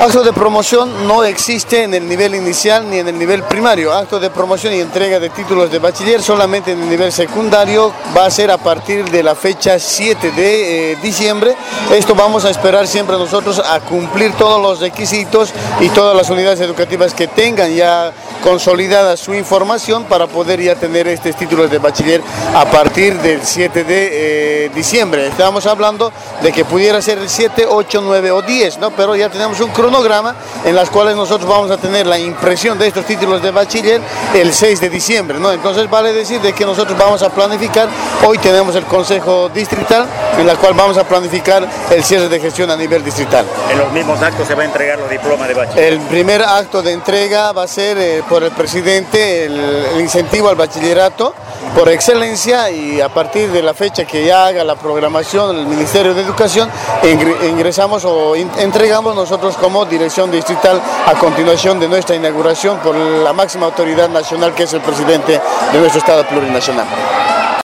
Acto de promoción no existe en el nivel inicial ni en el nivel primario. Acto de promoción y entrega de títulos de bachiller solamente en el nivel secundario va a ser a partir de la fecha 7 de eh, diciembre. Esto vamos a esperar siempre nosotros a cumplir todos los requisitos y todas las unidades educativas que tengan ya consolidada su información para poder ya tener estos títulos de bachiller a partir del 7 de eh, diciembre. Estamos hablando de que pudiera ser el 7, 8, 9 o 10, ¿no? pero ya tenemos un cronograma en las cuales nosotros vamos a tener la impresión de estos títulos de bachiller el 6 de diciembre. ¿no? Entonces vale decir de que nosotros vamos a planificar, hoy tenemos el Consejo Distrital en la cual vamos a planificar el cierre de gestión a nivel distrital. En los mismos actos se va a entregar los diplomas de bachiller. El primer acto de entrega va a ser eh, por el presidente el, incentivo al bachillerato por excelencia y a partir de la fecha que ya haga la programación el Ministerio de Educación ingresamos o entregamos nosotros como dirección distrital a continuación de nuestra inauguración por la máxima autoridad nacional que es el presidente de nuestro Estado plurinacional.